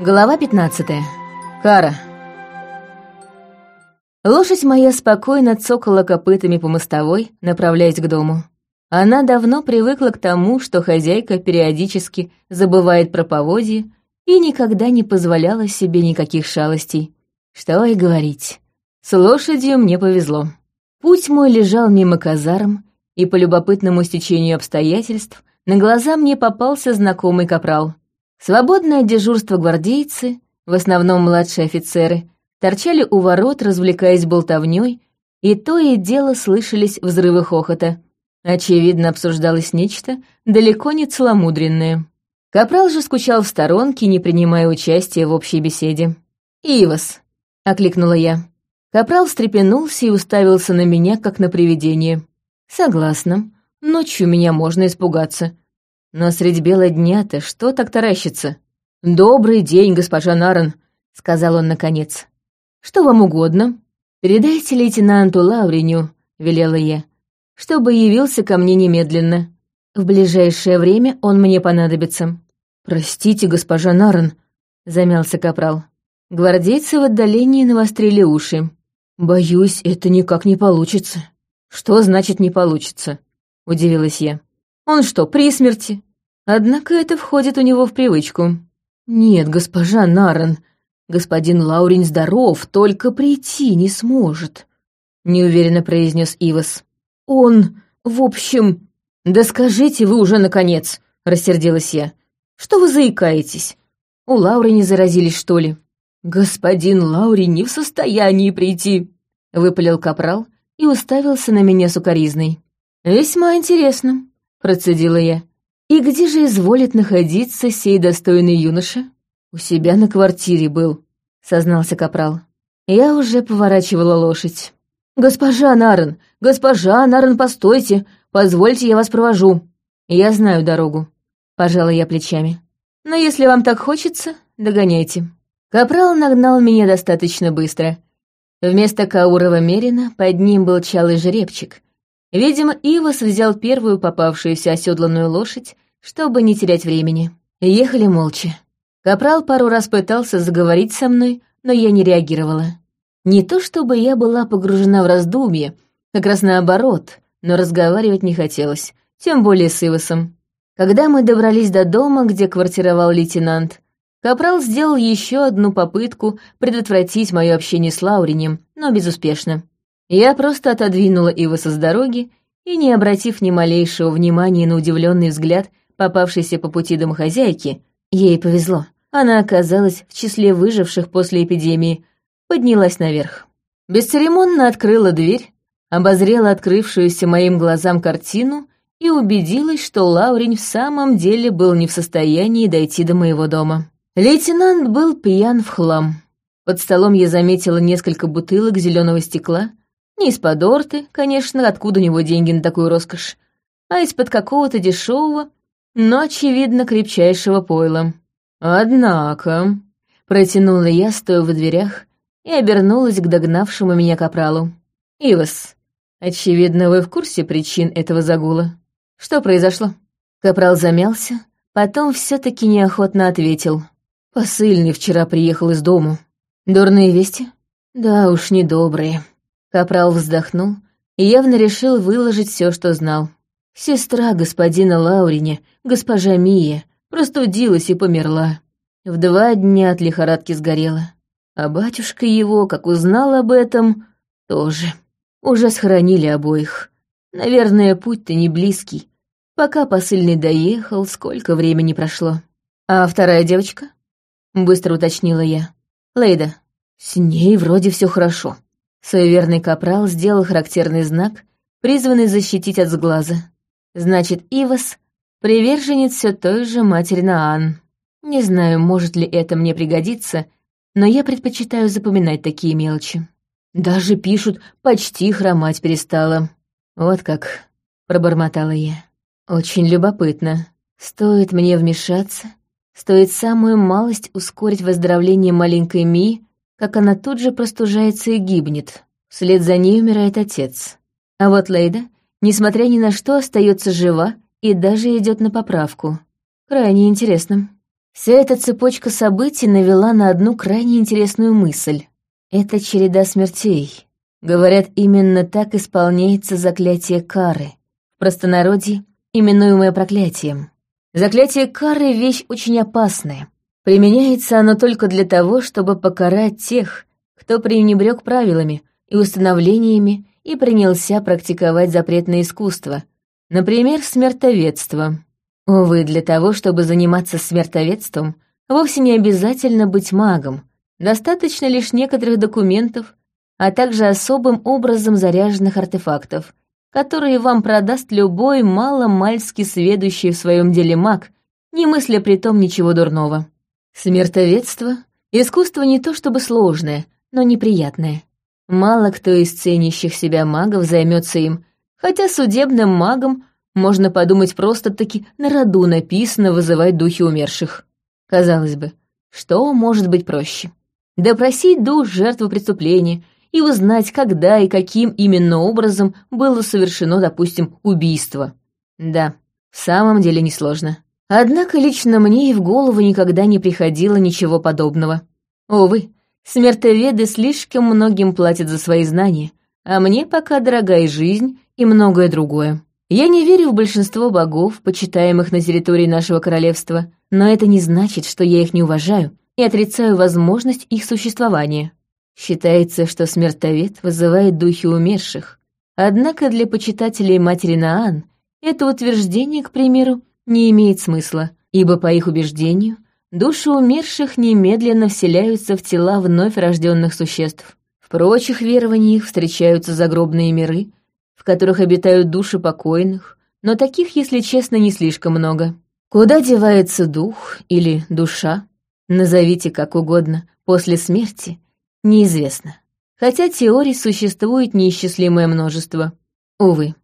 Глава 15. Кара. Лошадь моя спокойно цокала копытами по мостовой, направляясь к дому. Она давно привыкла к тому, что хозяйка периодически забывает про поводье и никогда не позволяла себе никаких шалостей. Что и говорить. С лошадью мне повезло. Путь мой лежал мимо казарм, и по любопытному стечению обстоятельств на глаза мне попался знакомый капрал — Свободное дежурство гвардейцы, в основном младшие офицеры, торчали у ворот, развлекаясь болтовнёй, и то и дело слышались взрывы хохота. Очевидно, обсуждалось нечто далеко не целомудренное. Капрал же скучал в сторонке, не принимая участия в общей беседе. «Ивас!» — окликнула я. Капрал встрепенулся и уставился на меня, как на привидение. «Согласна. Ночью меня можно испугаться. Но средь бела дня-то что так таращится? «Добрый день, госпожа Наран», — сказал он наконец. «Что вам угодно? Передайте лейтенанту Лавреню», — велела я, «чтобы явился ко мне немедленно. В ближайшее время он мне понадобится». «Простите, госпожа Наран», — замялся капрал. Гвардейцы в отдалении навострили уши. «Боюсь, это никак не получится». «Что значит «не получится»?» — удивилась я. Он что, при смерти? Однако это входит у него в привычку. Нет, госпожа Нарен, господин Лаурин здоров, только прийти не сможет, неуверенно произнес Ивас. Он, в общем... Да скажите вы уже, наконец, рассердилась я. Что вы заикаетесь? У Лауры не заразились, что ли? Господин Лаури не в состоянии прийти, выпалил капрал и уставился на меня сукоризной. Весьма интересно процедила я. «И где же изволит находиться сей достойный юноша?» «У себя на квартире был», — сознался капрал. Я уже поворачивала лошадь. «Госпожа Нарен! Госпожа Нарен, постойте! Позвольте, я вас провожу!» «Я знаю дорогу», — пожала я плечами. «Но если вам так хочется, догоняйте». Капрал нагнал меня достаточно быстро. Вместо Каурова Мерина под ним был чалый жеребчик, Видимо, Ивас взял первую попавшуюся оседланную лошадь, чтобы не терять времени. Ехали молча. Капрал пару раз пытался заговорить со мной, но я не реагировала. Не то чтобы я была погружена в раздумье, как раз наоборот, но разговаривать не хотелось, тем более с Ивасом. Когда мы добрались до дома, где квартировал лейтенант, Капрал сделал еще одну попытку предотвратить мое общение с Лауринем, но безуспешно. Я просто отодвинула Иваса с дороги и, не обратив ни малейшего внимания на удивленный взгляд, попавшийся по пути домохозяйки, ей повезло. Она оказалась в числе выживших после эпидемии, поднялась наверх. Бесцеремонно открыла дверь, обозрела открывшуюся моим глазам картину и убедилась, что Лаурень в самом деле был не в состоянии дойти до моего дома. Лейтенант был пьян в хлам. Под столом я заметила несколько бутылок зеленого стекла — не из-под орты, конечно, откуда у него деньги на такую роскошь, а из-под какого-то дешевого, но, очевидно, крепчайшего пойла. «Однако...» — протянула я, стоя в дверях, и обернулась к догнавшему меня капралу. «Ивас, очевидно, вы в курсе причин этого загула. Что произошло?» Капрал замялся, потом все таки неохотно ответил. «Посыльный вчера приехал из дому. Дурные вести?» «Да уж, недобрые». Капрал вздохнул и явно решил выложить все, что знал. Сестра господина Лаурине, госпожа Мия, простудилась и померла. В два дня от лихорадки сгорела. А батюшка его, как узнал об этом, тоже. Уже схоронили обоих. Наверное, путь-то не близкий. Пока посыльный доехал, сколько времени прошло. А вторая девочка? Быстро уточнила я. Лейда. С ней вроде все хорошо. Суеверный капрал сделал характерный знак, призванный защитить от сглаза. Значит, Ивас — приверженец все той же матери Наан. Не знаю, может ли это мне пригодиться, но я предпочитаю запоминать такие мелочи. Даже пишут, почти хромать перестала. Вот как, пробормотала я. Очень любопытно. Стоит мне вмешаться, стоит самую малость ускорить выздоровление маленькой Ми, как она тут же простужается и гибнет. Вслед за ней умирает отец. А вот Лейда, несмотря ни на что, остается жива и даже идет на поправку. Крайне интересно. Вся эта цепочка событий навела на одну крайне интересную мысль. Это череда смертей. Говорят, именно так исполняется заклятие кары. В простонародье именуемое проклятием. Заклятие кары — вещь очень опасная. Применяется оно только для того, чтобы покарать тех, кто пренебрег правилами и установлениями и принялся практиковать запретное искусство, например, смертоведство. Увы, для того, чтобы заниматься смертоведством, вовсе не обязательно быть магом, достаточно лишь некоторых документов, а также особым образом заряженных артефактов, которые вам продаст любой мало-мальски сведущий в своем деле маг, не мысля при том ничего дурного. Смертоведство — искусство не то чтобы сложное, но неприятное. Мало кто из ценящих себя магов займется им, хотя судебным магом можно подумать просто-таки на роду написано вызывать духи умерших. Казалось бы, что может быть проще? Допросить дух жертвы преступления и узнать, когда и каким именно образом было совершено, допустим, убийство. Да, в самом деле несложно. Однако лично мне и в голову никогда не приходило ничего подобного. Увы, Смертоведы слишком многим платят за свои знания, а мне пока дорогая жизнь и многое другое. Я не верю в большинство богов, почитаемых на территории нашего королевства, но это не значит, что я их не уважаю и отрицаю возможность их существования. Считается, что смертовед вызывает духи умерших. Однако для почитателей матери Наан это утверждение, к примеру, не имеет смысла, ибо, по их убеждению, Души умерших немедленно вселяются в тела вновь рожденных существ. В прочих верованиях встречаются загробные миры, в которых обитают души покойных, но таких, если честно, не слишком много. Куда девается дух или душа, назовите как угодно, после смерти, неизвестно. Хотя теорий существует неисчислимое множество. Увы,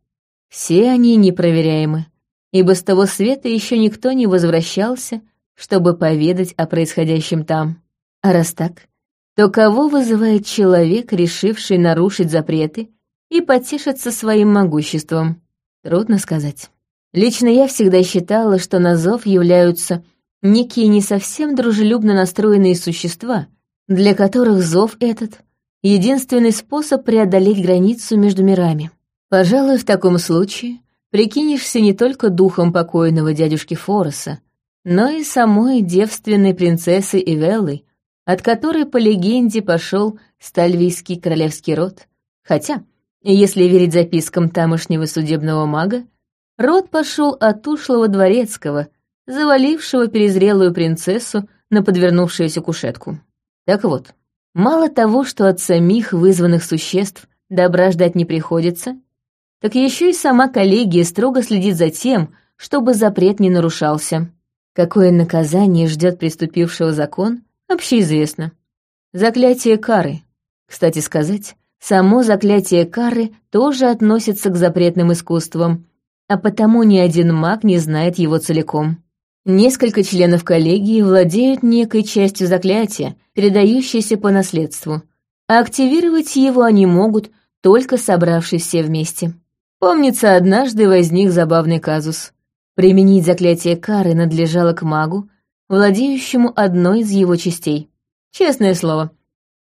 все они непроверяемы, ибо с того света еще никто не возвращался чтобы поведать о происходящем там. А раз так, то кого вызывает человек, решивший нарушить запреты и потешиться своим могуществом? Трудно сказать. Лично я всегда считала, что на зов являются некие не совсем дружелюбно настроенные существа, для которых зов этот — единственный способ преодолеть границу между мирами. Пожалуй, в таком случае прикинешься не только духом покойного дядюшки Фороса, но и самой девственной принцессы Ивеллы, от которой, по легенде, пошел стальвийский королевский род. Хотя, если верить запискам тамошнего судебного мага, род пошел от ушлого дворецкого, завалившего перезрелую принцессу на подвернувшуюся кушетку. Так вот, мало того, что от самих вызванных существ добра ждать не приходится, так еще и сама коллегия строго следит за тем, чтобы запрет не нарушался. Какое наказание ждет приступившего закон, общеизвестно. Заклятие кары. Кстати сказать, само заклятие кары тоже относится к запретным искусствам, а потому ни один маг не знает его целиком. Несколько членов коллегии владеют некой частью заклятия, передающейся по наследству, а активировать его они могут, только собравшись все вместе. Помнится, однажды возник забавный казус. Применить заклятие кары надлежало к магу, владеющему одной из его частей. Честное слово,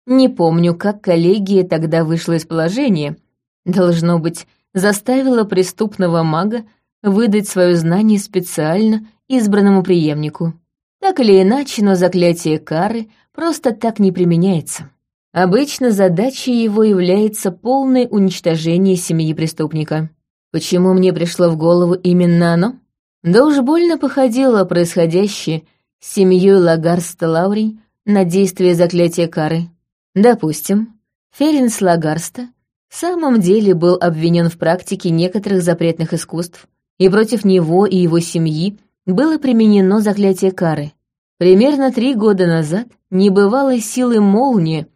не помню, как коллегия тогда вышла из положения. Должно быть, заставила преступного мага выдать свое знание специально избранному преемнику. Так или иначе, но заклятие кары просто так не применяется. Обычно задачей его является полное уничтожение семьи преступника. Почему мне пришло в голову именно оно? Да уж больно походило происходящее с семьей Лагарста Лаурий на действие заклятия кары. Допустим, Ференс Лагарста в самом деле был обвинен в практике некоторых запретных искусств, и против него и его семьи было применено заклятие кары. Примерно три года назад небывалой силы молния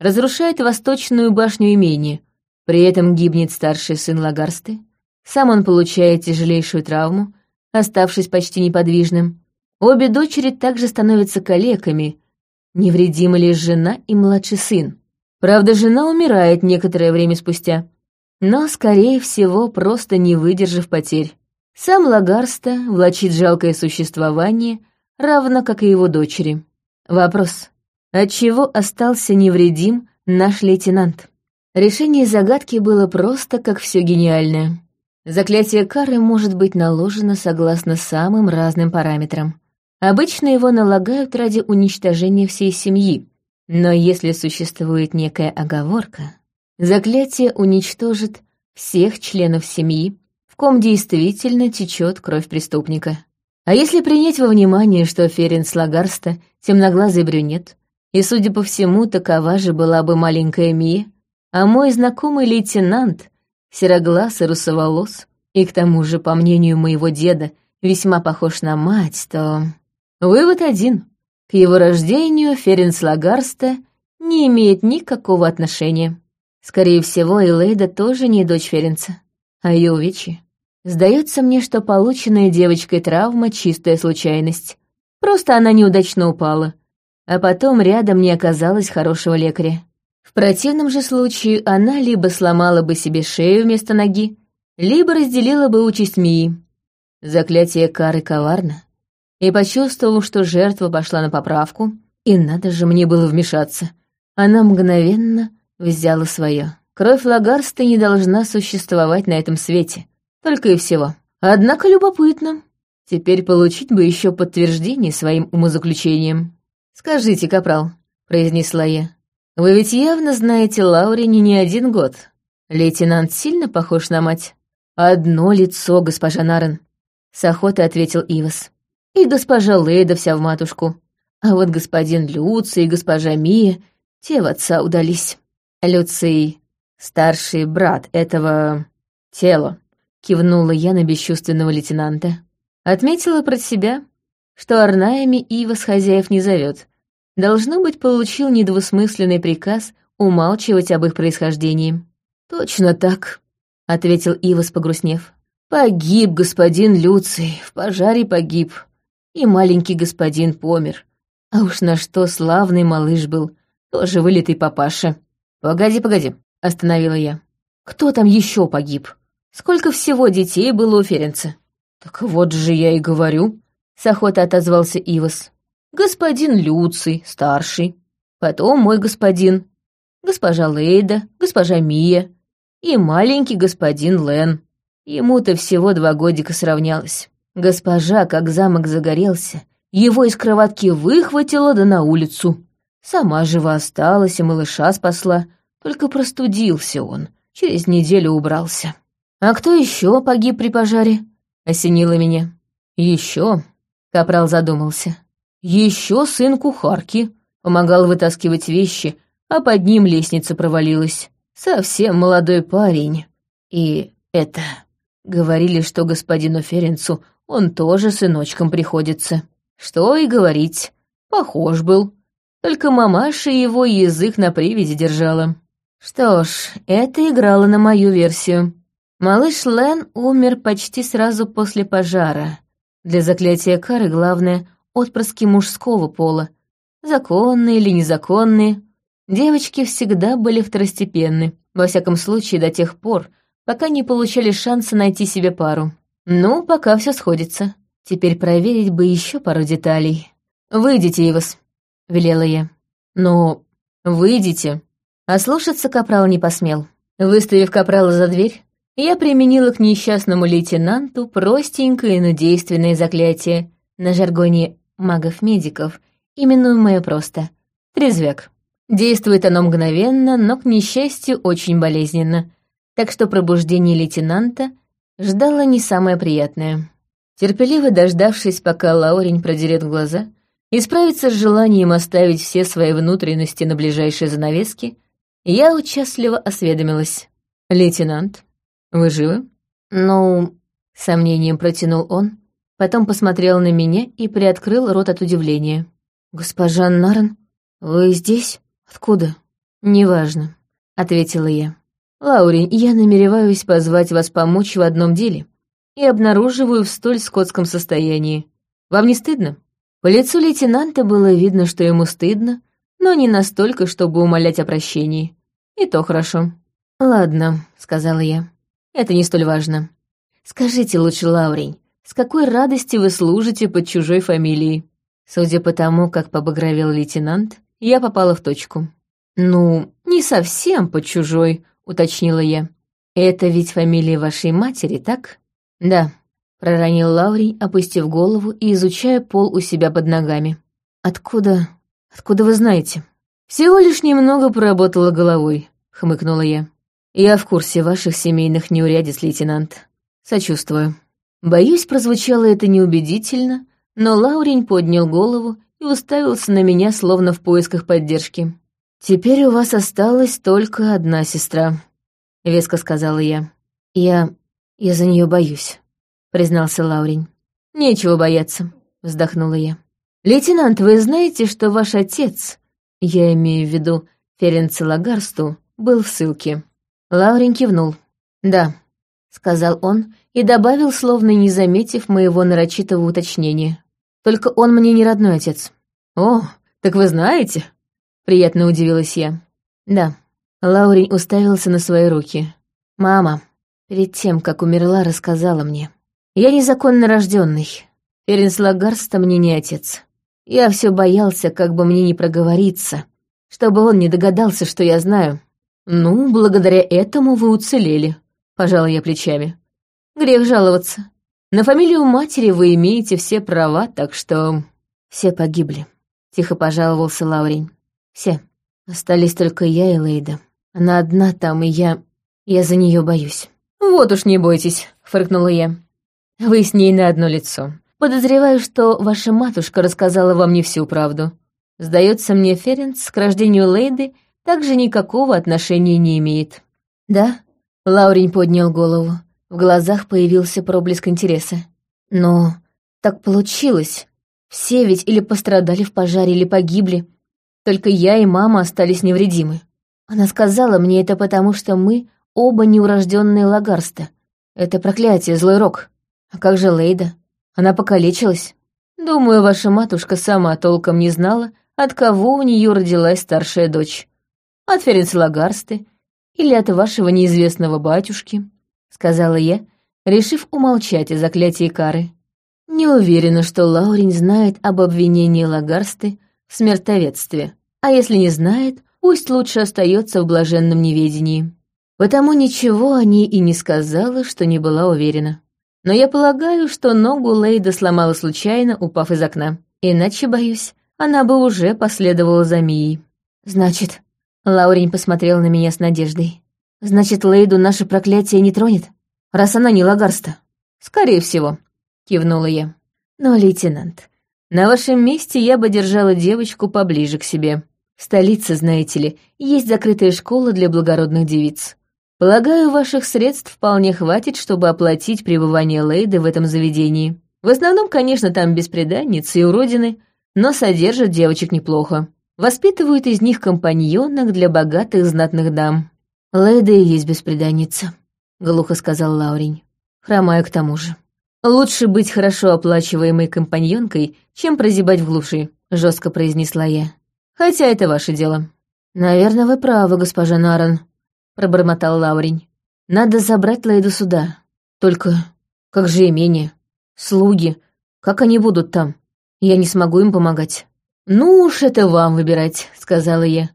разрушает восточную башню имения, при этом гибнет старший сын Лагарсты, сам он получает тяжелейшую травму, оставшись почти неподвижным. Обе дочери также становятся калеками, невредимы лишь жена и младший сын. Правда, жена умирает некоторое время спустя, но, скорее всего, просто не выдержав потерь. Сам Лагарста влачит жалкое существование, равно как и его дочери. Вопрос. Отчего остался невредим наш лейтенант? Решение загадки было просто как все гениальное. Заклятие кары может быть наложено согласно самым разным параметрам. Обычно его налагают ради уничтожения всей семьи, но если существует некая оговорка, заклятие уничтожит всех членов семьи, в ком действительно течет кровь преступника. А если принять во внимание, что Ференс Лагарста — темноглазый брюнет, и, судя по всему, такова же была бы маленькая Мия, а мой знакомый лейтенант — сероглаз и русоволос, и к тому же, по мнению моего деда, весьма похож на мать, то... Вывод один. К его рождению Ференс Лагарста не имеет никакого отношения. Скорее всего, Элейда тоже не дочь Ференца, а ее увечье. Сдается мне, что полученная девочкой травма — чистая случайность. Просто она неудачно упала, а потом рядом не оказалось хорошего лекаря. В противном же случае она либо сломала бы себе шею вместо ноги, либо разделила бы участь Мии. Заклятие кары коварно и почувствовав, что жертва пошла на поправку, и надо же мне было вмешаться, она мгновенно взяла свое. Кровь Лагарста не должна существовать на этом свете, только и всего. Однако любопытно. Теперь получить бы еще подтверждение своим умозаключением. «Скажите, капрал», — произнесла я, — «вы ведь явно знаете Лаурине не один год. Лейтенант сильно похож на мать?» «Одно лицо, госпожа Нарен», — с охотой ответил Ивас и госпожа Лейда вся в матушку. А вот господин Люций и госпожа Мия, те в отца удались. Люций — старший брат этого... тела, кивнула я на бесчувственного лейтенанта. Отметила про себя, что Арнаями Ива с хозяев не зовет. Должно быть, получил недвусмысленный приказ умалчивать об их происхождении. «Точно так», — ответил Ивас, погрустнев. «Погиб господин Люций, в пожаре погиб и маленький господин помер. А уж на что славный малыш был, тоже вылитый папаша. «Погоди, погоди», — остановила я. «Кто там еще погиб? Сколько всего детей было у Ференца?» «Так вот же я и говорю», — с охотой отозвался Ивас. «Господин Люций, старший, потом мой господин, госпожа Лейда, госпожа Мия и маленький господин Лен. Ему-то всего два годика сравнялось. Госпожа, как замок загорелся, его из кроватки выхватила да на улицу. Сама жива осталась и малыша спасла, только простудился он, через неделю убрался. «А кто еще погиб при пожаре?» — осенило меня. «Еще?» — Капрал задумался. «Еще сын кухарки. Помогал вытаскивать вещи, а под ним лестница провалилась. Совсем молодой парень. И это...» Говорили, что господину Ференцу он тоже сыночком приходится. Что и говорить, похож был. Только мамаша его язык на привязи держала. Что ж, это играло на мою версию. Малыш Лен умер почти сразу после пожара. Для заклятия кары главное — отпрыски мужского пола. Законные или незаконные. Девочки всегда были второстепенны, во всяком случае до тех пор, пока не получали шанса найти себе пару. Ну, пока все сходится. Теперь проверить бы еще пару деталей. «Выйдите, Ивас», — велела я. «Ну, выйдите». А слушаться капрал не посмел. Выставив капрала за дверь, я применила к несчастному лейтенанту простенькое, но действенное заклятие на жаргоне магов-медиков, именуемое просто «трезвяк». Действует оно мгновенно, но, к несчастью, очень болезненно, так что пробуждение лейтенанта ждала не самое приятное. Терпеливо дождавшись, пока Лаурень продерет глаза, и справиться с желанием оставить все свои внутренности на ближайшие занавески, я участливо осведомилась. «Лейтенант, вы живы?» «Ну...» — сомнением протянул он, потом посмотрел на меня и приоткрыл рот от удивления. «Госпожа Наран, вы здесь? Откуда?» «Неважно», — ответила я. «Лаурин, я намереваюсь позвать вас помочь в одном деле и обнаруживаю в столь скотском состоянии. Вам не стыдно?» По лицу лейтенанта было видно, что ему стыдно, но не настолько, чтобы умолять о прощении. И то хорошо. «Ладно», — сказала я, — «это не столь важно. Скажите лучше, Лаурень, с какой радости вы служите под чужой фамилией?» Судя по тому, как побагровел лейтенант, я попала в точку. «Ну, не совсем под чужой», — уточнила я. «Это ведь фамилия вашей матери, так?» «Да», — проронил Лаурий, опустив голову и изучая пол у себя под ногами. «Откуда... откуда вы знаете?» «Всего лишь немного поработала головой», — хмыкнула я. «Я в курсе ваших семейных неурядиц, лейтенант. Сочувствую». Боюсь, прозвучало это неубедительно, но Лаурень поднял голову и уставился на меня, словно в поисках поддержки. «Теперь у вас осталась только одна сестра», — веско сказала я. «Я... я за нее боюсь», — признался Лаурень. «Нечего бояться», — вздохнула я. «Лейтенант, вы знаете, что ваш отец, я имею в виду Ференца Лагарсту, был в ссылке?» Лаурень кивнул. «Да», — сказал он и добавил, словно не заметив моего нарочитого уточнения. «Только он мне не родной отец». «О, так вы знаете?» — приятно удивилась я. «Да». Лаурень уставился на свои руки. «Мама, перед тем, как умерла, рассказала мне. Я незаконно рожденный. Ференс Лагарста мне не отец. Я все боялся, как бы мне не проговориться, чтобы он не догадался, что я знаю. Ну, благодаря этому вы уцелели», пожала я плечами. Грех жаловаться. На фамилию матери вы имеете все права, так что... Все погибли. Тихо пожаловался Лаурень. Все. Остались только я и Лейда. Она одна там, и я... Я за нее боюсь. Вот уж не бойтесь, фыркнула я. Вы с ней на одно лицо. Подозреваю, что ваша матушка рассказала вам не всю правду. Сдается мне, Ференц к рождению Лейды также никакого отношения не имеет. Да, Лаурень поднял голову. В глазах появился проблеск интереса. Но так получилось. Все ведь или пострадали в пожаре, или погибли. Только я и мама остались невредимы. Она сказала мне это потому, что мы оба неурожденные лагарста. Это проклятие, злой рок. А как же Лейда? Она покалечилась. Думаю, ваша матушка сама толком не знала, от кого у нее родилась старшая дочь. От Ференца Лагарсты или от вашего неизвестного батюшки», — сказала я, решив умолчать о заклятии кары. Не уверена, что Лаурин знает об обвинении Лагарсты в смертоведстве, а если не знает, пусть лучше остается в блаженном неведении. Потому ничего о ней и не сказала, что не была уверена. Но я полагаю, что ногу Лейда сломала случайно, упав из окна. Иначе, боюсь, она бы уже последовала за Мией. «Значит, Лаурень посмотрел на меня с надеждой. «Значит, Лейду наше проклятие не тронет, раз она не лагарста?» «Скорее всего», — кивнула я. «Но, лейтенант, на вашем месте я бы держала девочку поближе к себе. В столице, знаете ли, есть закрытая школа для благородных девиц. Полагаю, ваших средств вполне хватит, чтобы оплатить пребывание Лейды в этом заведении. В основном, конечно, там беспреданницы и уродины, но содержат девочек неплохо воспитывают из них компаньонок для богатых знатных дам. Лейда и есть беспреданница, — глухо сказал Лаурень. Хромаю к тому же. Лучше быть хорошо оплачиваемой компаньонкой, чем прозябать в глуши, — жестко произнесла я. Хотя это ваше дело. Наверное, вы правы, госпожа Наран, — пробормотал Лаурень. Надо забрать Лейду сюда. Только как же имение? Слуги, как они будут там? Я не смогу им помогать. «Ну уж это вам выбирать», — сказала я.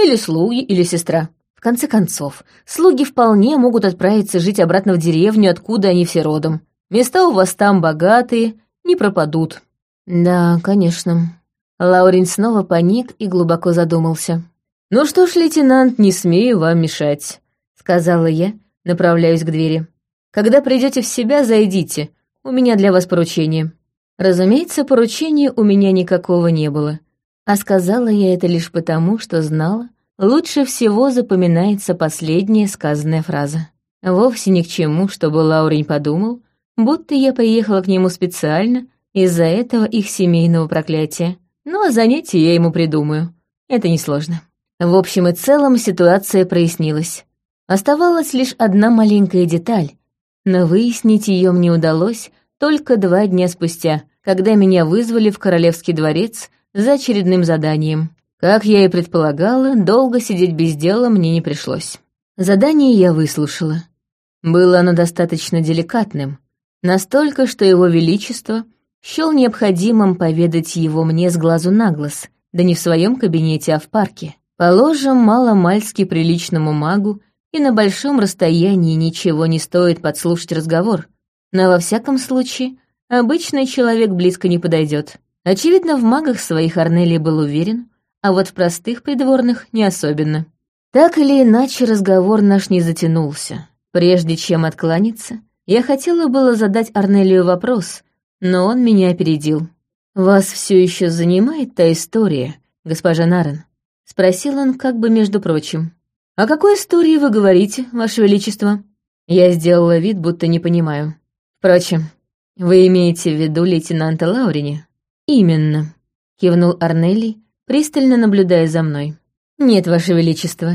«Или слуги, или сестра. В конце концов, слуги вполне могут отправиться жить обратно в деревню, откуда они все родом. Места у вас там богатые, не пропадут». «Да, конечно». Лаурин снова паник и глубоко задумался. «Ну что ж, лейтенант, не смею вам мешать», — сказала я, направляюсь к двери. «Когда придете в себя, зайдите. У меня для вас поручение». Разумеется, поручения у меня никакого не было. А сказала я это лишь потому, что знала, лучше всего запоминается последняя сказанная фраза. Вовсе ни к чему, чтобы Лаурень подумал, будто я приехала к нему специально из-за этого их семейного проклятия. Ну а занятие я ему придумаю. Это несложно. В общем и целом ситуация прояснилась. Оставалась лишь одна маленькая деталь, но выяснить ее мне удалось только два дня спустя, когда меня вызвали в Королевский дворец за очередным заданием. Как я и предполагала, долго сидеть без дела мне не пришлось. Задание я выслушала. Было оно достаточно деликатным, настолько, что его величество счел необходимым поведать его мне с глазу на глаз, да не в своем кабинете, а в парке. Положим, мало-мальски приличному магу и на большом расстоянии ничего не стоит подслушать разговор, но во всяком случае обычный человек близко не подойдет. Очевидно, в магах своих Арнелий был уверен, а вот в простых придворных не особенно. Так или иначе, разговор наш не затянулся. Прежде чем откланяться, я хотела было задать Арнелию вопрос, но он меня опередил. «Вас все еще занимает та история, госпожа Нарен?» — спросил он как бы между прочим. «О какой истории вы говорите, ваше величество?» Я сделала вид, будто не понимаю. «Впрочем, вы имеете в виду лейтенанта Лаурини?» «Именно», — кивнул Арнелли, пристально наблюдая за мной. «Нет, ваше величество,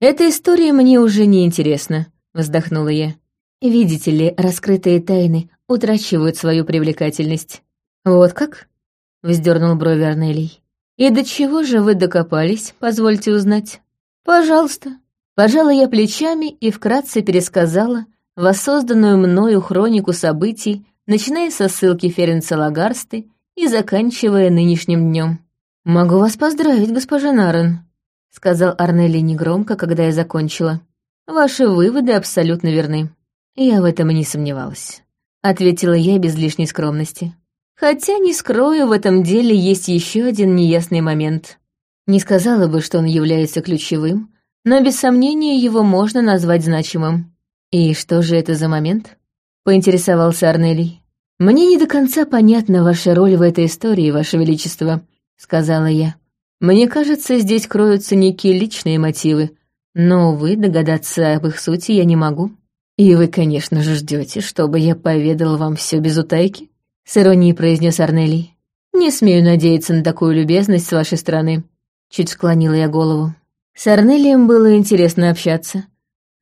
эта история мне уже не интересна», — вздохнула я. «Видите ли, раскрытые тайны утрачивают свою привлекательность». «Вот как?» — вздернул брови Арнелий. «И до чего же вы докопались, позвольте узнать?» «Пожалуйста». Пожала я плечами и вкратце пересказала воссозданную мною хронику событий, начиная со ссылки Ференца Лагарсты и заканчивая нынешним днем. «Могу вас поздравить, госпожа Нарен», — сказал Арнелли негромко, когда я закончила. «Ваши выводы абсолютно верны». «Я в этом и не сомневалась», — ответила я без лишней скромности. «Хотя, не скрою, в этом деле есть еще один неясный момент. Не сказала бы, что он является ключевым, но без сомнения его можно назвать значимым». «И что же это за момент?» — поинтересовался Арнелий. «Мне не до конца понятна ваша роль в этой истории, ваше величество», — сказала я. «Мне кажется, здесь кроются некие личные мотивы, но, увы, догадаться об их сути я не могу». «И вы, конечно же, ждете, чтобы я поведал вам все без утайки?» — с иронией произнес Арнелий. «Не смею надеяться на такую любезность с вашей стороны», — чуть склонила я голову. С Арнелием было интересно общаться.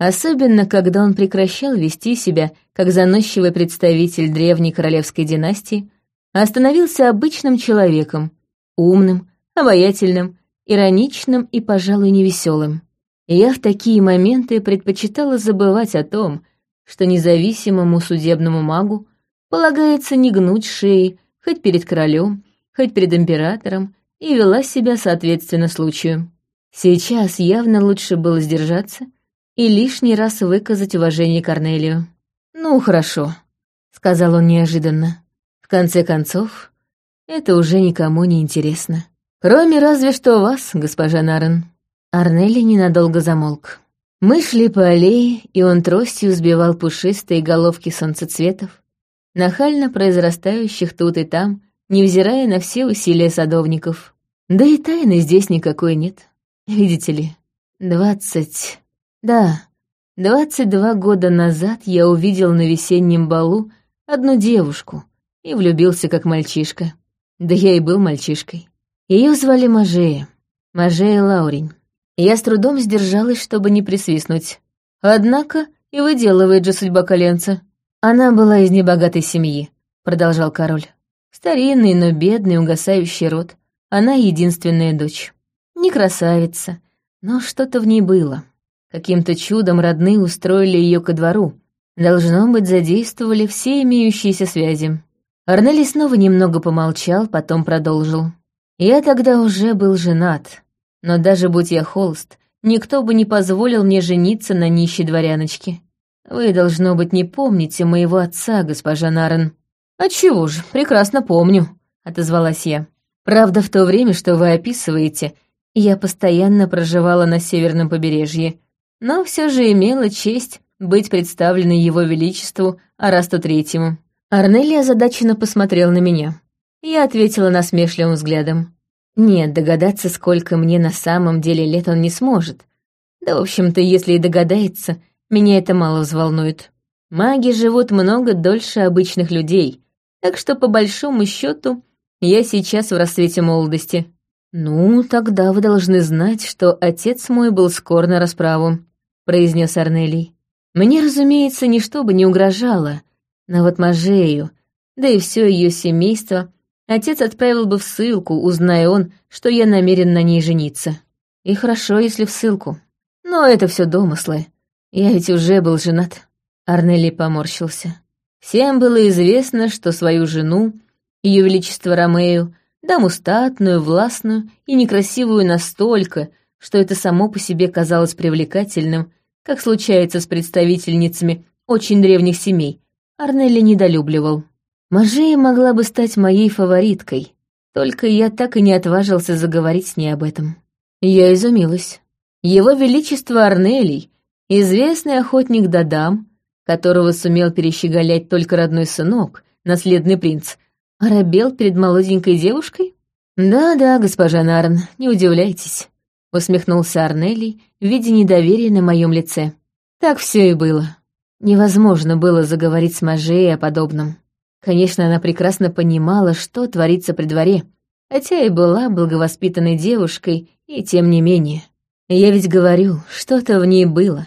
Особенно, когда он прекращал вести себя, как заносчивый представитель древней королевской династии, а становился обычным человеком, умным, обаятельным, ироничным и, пожалуй, невеселым. Я в такие моменты предпочитала забывать о том, что независимому судебному магу полагается не гнуть шеи хоть перед королем, хоть перед императором, и вела себя соответственно случаю. Сейчас явно лучше было сдержаться — и лишний раз выказать уважение Корнелию. «Ну, хорошо», — сказал он неожиданно. «В конце концов, это уже никому не интересно. Кроме разве что вас, госпожа Нарен». Арнелли ненадолго замолк. Мы шли по аллее, и он тростью сбивал пушистые головки солнцецветов, нахально произрастающих тут и там, невзирая на все усилия садовников. Да и тайны здесь никакой нет. Видите ли, двадцать да, двадцать два года назад я увидел на весеннем балу одну девушку и влюбился как мальчишка. Да я и был мальчишкой. Ее звали Мажея, Мажея Лаурень. Я с трудом сдержалась, чтобы не присвистнуть. Однако и выделывает же судьба коленца. Она была из небогатой семьи, продолжал король. Старинный, но бедный, угасающий род. Она единственная дочь. Не красавица, но что-то в ней было. Каким-то чудом родные устроили ее ко двору. Должно быть, задействовали все имеющиеся связи. Арнели снова немного помолчал, потом продолжил. «Я тогда уже был женат, но даже будь я холст, никто бы не позволил мне жениться на нищей дворяночке. Вы, должно быть, не помните моего отца, госпожа Нарен». «Отчего же, прекрасно помню», — отозвалась я. «Правда, в то время, что вы описываете, я постоянно проживала на северном побережье, но все же имела честь быть представленной его величеству Арасту Третьему. Арнелли озадаченно посмотрел на меня. Я ответила насмешливым взглядом. Нет, догадаться, сколько мне на самом деле лет он не сможет. Да, в общем-то, если и догадается, меня это мало взволнует. Маги живут много дольше обычных людей, так что, по большому счету, я сейчас в расцвете молодости. Ну, тогда вы должны знать, что отец мой был скор на расправу произнес Арнелий. Мне, разумеется, ничто бы не угрожало, но вот Мажею, да и все ее семейство, отец отправил бы в ссылку, узная он, что я намерен на ней жениться. И хорошо, если в ссылку. Но это все домыслы. Я ведь уже был женат. Арнелий поморщился. Всем было известно, что свою жену Ее Величество Ромею, даму статную, властную и некрасивую настолько, что это само по себе казалось привлекательным, как случается с представительницами очень древних семей, Арнелли недолюбливал. Мажея могла бы стать моей фавориткой, только я так и не отважился заговорить с ней об этом. Я изумилась. Его Величество Арнелий, известный охотник до дам, которого сумел перещеголять только родной сынок, наследный принц, оробел перед молоденькой девушкой? Да-да, госпожа Нарн, не удивляйтесь усмехнулся Арнелий, видя недоверие на моем лице. Так все и было. Невозможно было заговорить с Мажеей о подобном. Конечно, она прекрасно понимала, что творится при дворе, хотя и была благовоспитанной девушкой, и тем не менее. Я ведь говорю, что-то в ней было.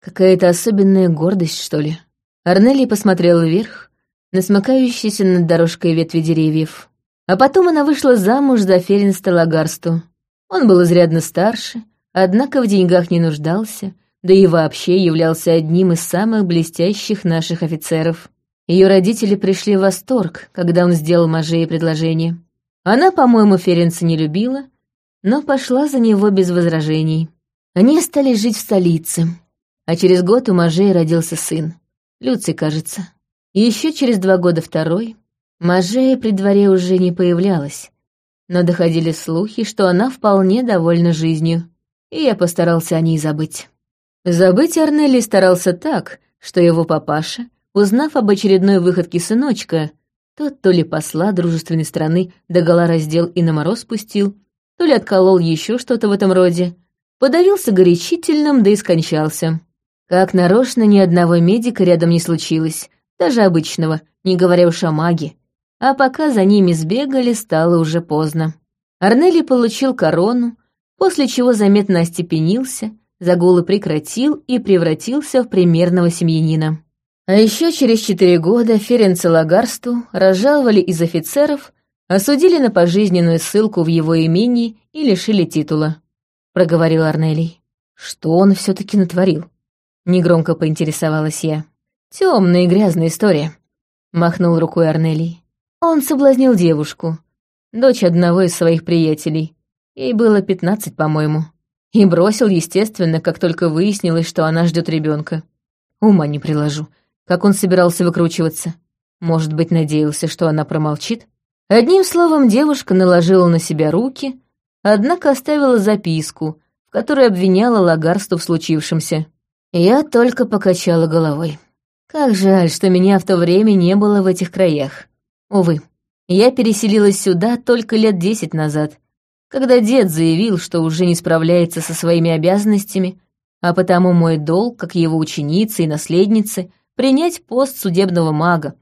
Какая-то особенная гордость, что ли. Арнелий посмотрел вверх, на смыкающиеся над дорожкой ветви деревьев. А потом она вышла замуж за Ференста Лагарсту, он был изрядно старше, однако в деньгах не нуждался, да и вообще являлся одним из самых блестящих наших офицеров. Ее родители пришли в восторг, когда он сделал Мажее предложение. Она, по-моему, Ференца не любила, но пошла за него без возражений. Они остались жить в столице, а через год у Мажея родился сын. Люций, кажется. И еще через два года второй. Мажея при дворе уже не появлялась, но доходили слухи, что она вполне довольна жизнью, и я постарался о ней забыть. Забыть Арнелли старался так, что его папаша, узнав об очередной выходке сыночка, тот то ли посла дружественной страны догола раздел и на мороз пустил, то ли отколол еще что-то в этом роде, подавился горячительным, да и скончался. Как нарочно ни одного медика рядом не случилось, даже обычного, не говоря уж о маге, а пока за ними сбегали, стало уже поздно. Арнелли получил корону, после чего заметно остепенился, загулы прекратил и превратился в примерного семьянина. А еще через четыре года Ференце Лагарсту разжаловали из офицеров, осудили на пожизненную ссылку в его имении и лишили титула, — проговорил Арнелий. Что он все таки натворил? Негромко поинтересовалась я. Темная и грязная история, — махнул рукой Арнелий. Он соблазнил девушку, дочь одного из своих приятелей. Ей было пятнадцать, по-моему. И бросил, естественно, как только выяснилось, что она ждет ребенка. Ума не приложу. Как он собирался выкручиваться? Может быть, надеялся, что она промолчит? Одним словом, девушка наложила на себя руки, однако оставила записку, в которой обвиняла Лагарсту в случившемся. Я только покачала головой. Как жаль, что меня в то время не было в этих краях. Увы, я переселилась сюда только лет десять назад, когда дед заявил, что уже не справляется со своими обязанностями, а потому мой долг, как его ученицы и наследницы, принять пост судебного мага,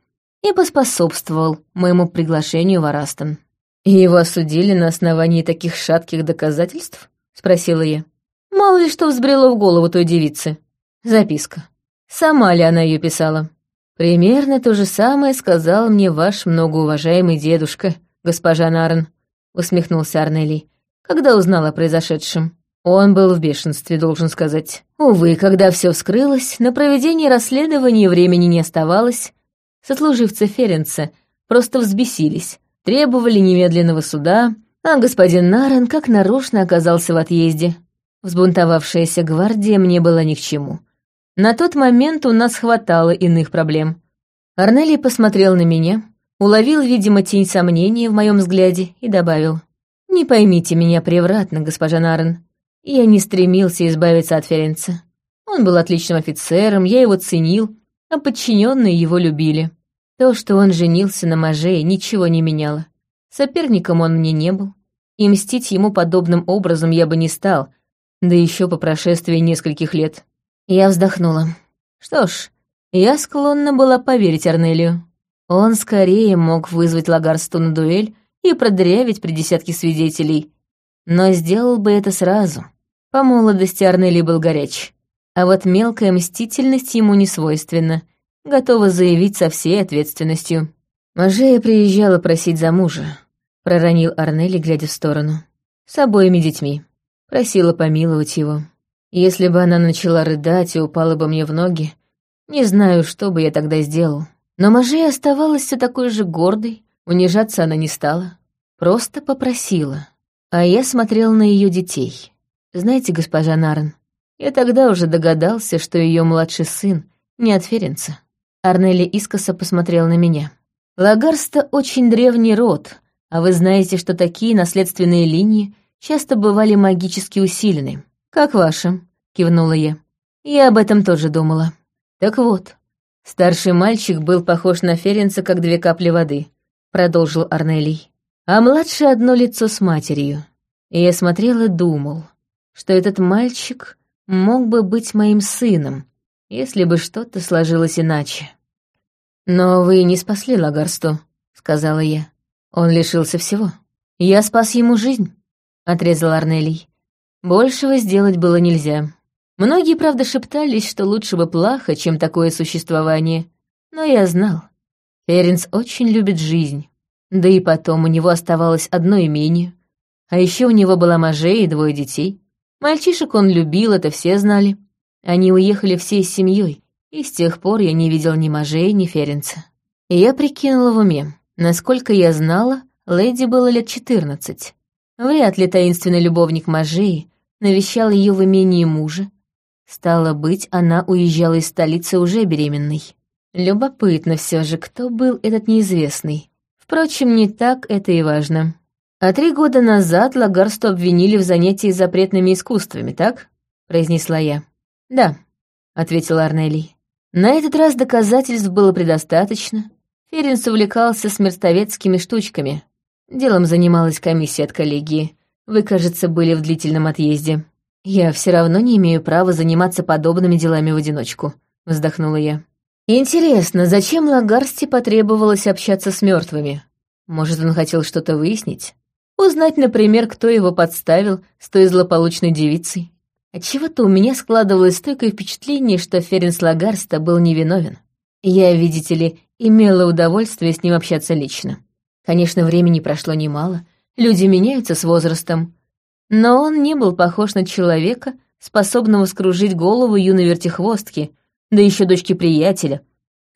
и поспособствовал моему приглашению в Арастон. «И его осудили на основании таких шатких доказательств?» — спросила я. «Мало ли что взбрело в голову той девицы. Записка. Сама ли она ее писала?» «Примерно то же самое сказал мне ваш многоуважаемый дедушка, госпожа Нарн», — усмехнулся Арнелий, когда узнал о произошедшем. Он был в бешенстве, должен сказать. Увы, когда все вскрылось, на проведение расследования времени не оставалось. Сослуживцы Ференца просто взбесились, требовали немедленного суда, а господин Нарен как нарочно оказался в отъезде. Взбунтовавшаяся гвардия мне была ни к чему. На тот момент у нас хватало иных проблем. Арнелли посмотрел на меня, уловил, видимо, тень сомнения в моем взгляде и добавил. «Не поймите меня превратно, госпожа Нарен. Я не стремился избавиться от Ференца. Он был отличным офицером, я его ценил, а подчиненные его любили. То, что он женился на Маже, ничего не меняло. Соперником он мне не был, и мстить ему подобным образом я бы не стал, да еще по прошествии нескольких лет. Я вздохнула. Что ж, я склонна была поверить Арнелию. Он скорее мог вызвать Лагарсту на дуэль и продырявить при десятке свидетелей, но сделал бы это сразу. По молодости Арнелий был горяч, а вот мелкая мстительность ему не свойственна, готова заявить со всей ответственностью. Мажея приезжала просить за мужа, проронил Арнели, глядя в сторону. С обоими детьми. Просила помиловать его. Если бы она начала рыдать и упала бы мне в ноги, не знаю, что бы я тогда сделал. Но Мажей оставалась все такой же гордой, Унижаться она не стала, просто попросила. А я смотрел на ее детей. Знаете, госпожа Нарен, я тогда уже догадался, что ее младший сын не от. Арнелли искоса посмотрел на меня. Лагарста очень древний род, а вы знаете, что такие наследственные линии часто бывали магически усилены. Как ваша, кивнула я. Я об этом тоже думала. Так вот, старший мальчик был похож на Ференца, как две капли воды, продолжил Арнелий. А младший одно лицо с матерью. И я смотрел и думал, что этот мальчик мог бы быть моим сыном, если бы что-то сложилось иначе. «Но вы не спасли Лагарсту», — сказала я. «Он лишился всего. Я спас ему жизнь», — отрезал Арнелий. «Большего сделать было нельзя. Многие, правда, шептались, что лучше бы плохо, чем такое существование. Но я знал. Ференс очень любит жизнь. Да и потом у него оставалось одно имение. А еще у него была мажей и двое детей. Мальчишек он любил, это все знали. Они уехали всей семьей, и с тех пор я не видел ни мажей, ни Ференца. И я прикинула в уме. Насколько я знала, леди было лет четырнадцать. Вряд ли таинственный любовник мажей навещал ее в имении мужа. Стало быть, она уезжала из столицы уже беременной. Любопытно все же, кто был этот неизвестный. Впрочем, не так это и важно. А три года назад Лагарсту обвинили в занятии запретными искусствами, так? произнесла я. Да, ответил Арнелий. На этот раз доказательств было предостаточно. Ференс увлекался смертовецкими штучками. Делом занималась комиссия от коллегии. Вы, кажется, были в длительном отъезде. Я все равно не имею права заниматься подобными делами в одиночку, вздохнула я. Интересно, зачем Лагарсти потребовалось общаться с мертвыми? Может, он хотел что-то выяснить? Узнать, например, кто его подставил с той злополучной девицей? Отчего-то у меня складывалось стойкое впечатление, что Ференс Лагарста был невиновен. Я, видите ли, имела удовольствие с ним общаться лично. Конечно, времени прошло немало, люди меняются с возрастом, но он не был похож на человека, способного скружить голову юной вертихвостки, да еще дочки приятеля,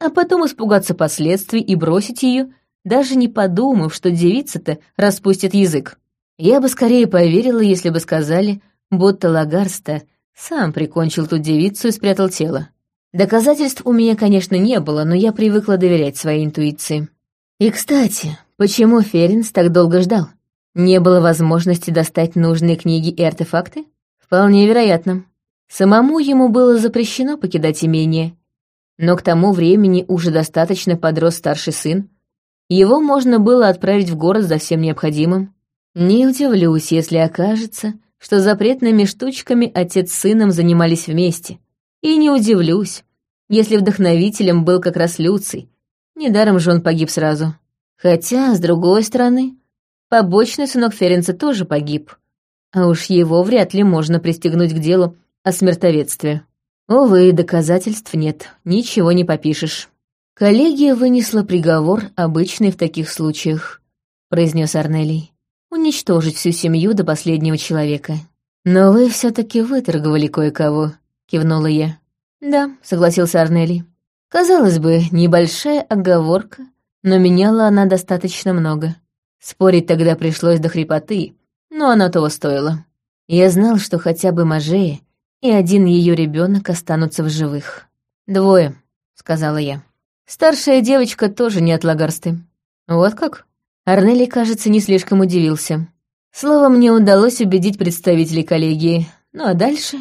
а потом испугаться последствий и бросить ее, даже не подумав, что девица-то распустит язык. Я бы скорее поверила, если бы сказали, будто Лагарста сам прикончил ту девицу и спрятал тело. Доказательств у меня, конечно, не было, но я привыкла доверять своей интуиции. И, кстати, почему Ференс так долго ждал? Не было возможности достать нужные книги и артефакты? Вполне вероятно. Самому ему было запрещено покидать имение, но к тому времени уже достаточно подрос старший сын. Его можно было отправить в город за всем необходимым. Не удивлюсь, если окажется, что запретными штучками отец с сыном занимались вместе. И не удивлюсь, если вдохновителем был как раз Люций. Недаром же он погиб сразу. Хотя, с другой стороны, побочный сынок Ференца тоже погиб. А уж его вряд ли можно пристегнуть к делу о смертоведстве. Увы, доказательств нет, ничего не попишешь. Коллегия вынесла приговор, обычный в таких случаях, произнес Арнелий. Уничтожить всю семью до последнего человека. Но вы все-таки выторговали кое-кого, кивнула я. Да, согласился Арнелий. Казалось бы, небольшая оговорка, но меняла она достаточно много. Спорить тогда пришлось до хрипоты, но оно того стоило. Я знал, что хотя бы Мажея и один ее ребенок останутся в живых. «Двое», — сказала я. «Старшая девочка тоже не от Лагарсты». «Вот как?» Арнелли, кажется, не слишком удивился. Слово мне удалось убедить представителей коллегии. Ну а дальше?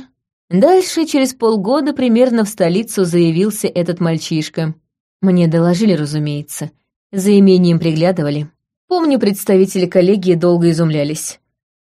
Дальше, через полгода, примерно в столицу заявился этот мальчишка. Мне доложили, разумеется. За имением приглядывали. Помню, представители коллегии долго изумлялись.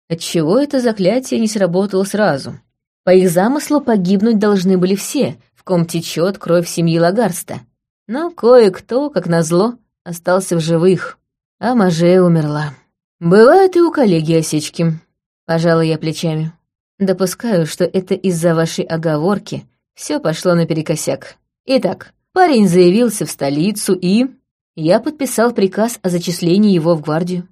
Отчего это заклятие не сработало сразу? По их замыслу погибнуть должны были все, в ком течет кровь семьи Лагарста. Но кое-кто, как назло, остался в живых, а Маже умерла. Бывают и у коллеги осечки. Пожала я плечами. Допускаю, что это из-за вашей оговорки все пошло наперекосяк. Итак, парень заявился в столицу и... Я подписал приказ о зачислении его в гвардию.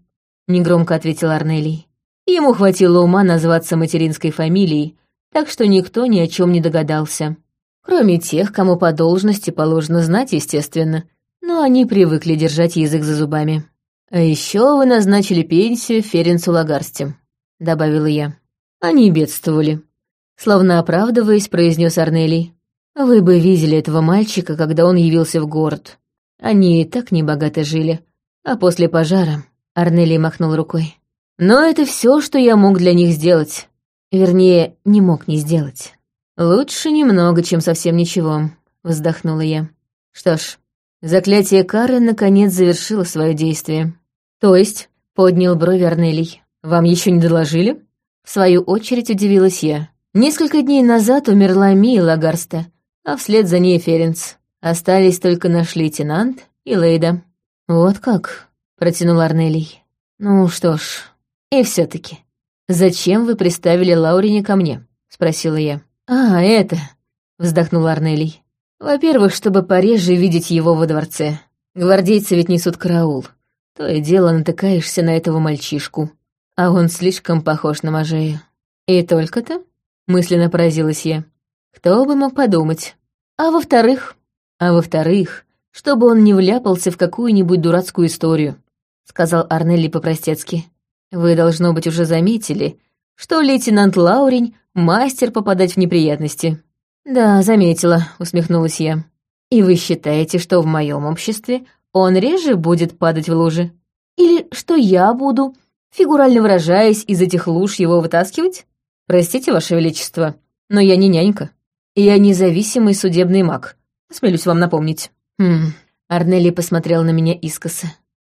Негромко ответил Арнелий. Ему хватило ума назваться материнской фамилией, так что никто ни о чем не догадался. Кроме тех, кому по должности положено знать, естественно, но они привыкли держать язык за зубами. «А еще вы назначили пенсию Ференцу Лагарсте», — добавила я. «Они бедствовали», — словно оправдываясь, произнес Арнелий. «Вы бы видели этого мальчика, когда он явился в город. Они и так небогато жили, а после пожара...» Арнелий махнул рукой. «Но это все, что я мог для них сделать. Вернее, не мог не сделать. Лучше немного, чем совсем ничего», — вздохнула я. «Что ж, заклятие Кары наконец завершило свое действие. То есть, поднял брови Арнелий. Вам еще не доложили? В свою очередь удивилась я. Несколько дней назад умерла Мия Лагарста, а вслед за ней Ференц. Остались только наш лейтенант и Лейда. Вот как, протянул Арнелий. Ну что ж, и все таки «Зачем вы приставили Лаурине ко мне?» — спросила я. «А, это...» — вздохнул Арнелий. «Во-первых, чтобы пореже видеть его во дворце. Гвардейцы ведь несут караул. То и дело натыкаешься на этого мальчишку, а он слишком похож на Мажею. И только-то, мысленно поразилась я, кто бы мог подумать. А во-вторых, а во-вторых, чтобы он не вляпался в какую-нибудь дурацкую историю, сказал Арнелли по-простецки. Вы, должно быть, уже заметили, что лейтенант Лаурень — мастер попадать в неприятности. Да, заметила, усмехнулась я. И вы считаете, что в моем обществе он реже будет падать в лужи? Или что я буду, фигурально выражаясь, из этих луж его вытаскивать? Простите, Ваше Величество, но я не нянька. Я независимый судебный маг, смелюсь вам напомнить. Хм, Арнелли посмотрел на меня искоса.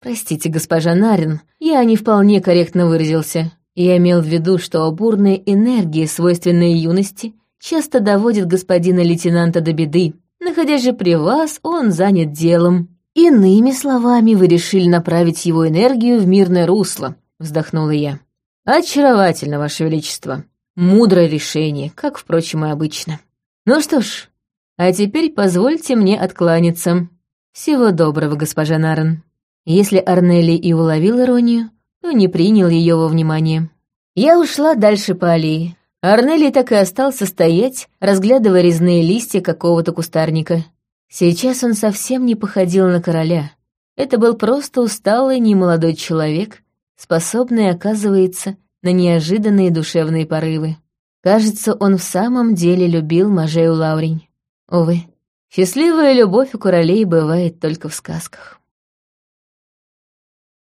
Простите, госпожа Нарин, я не вполне корректно выразился. Я имел в виду, что бурная энергия, свойственная юности, часто доводит господина лейтенанта до беды. Находясь же при вас, он занят делом. «Иными словами, вы решили направить его энергию в мирное русло», — вздохнула я. «Очаровательно, Ваше Величество. Мудрое решение, как, впрочем, и обычно. Ну что ж, а теперь позвольте мне откланяться. Всего доброго, госпожа Нарен». Если Арнелли и уловил иронию, то не принял ее во внимание. Я ушла дальше по аллее. Арнелли так и остался стоять, разглядывая резные листья какого-то кустарника. Сейчас он совсем не походил на короля. Это был просто усталый немолодой человек, способный, оказывается, на неожиданные душевные порывы. Кажется, он в самом деле любил Мажею Лаурень. Увы, счастливая любовь у королей бывает только в сказках.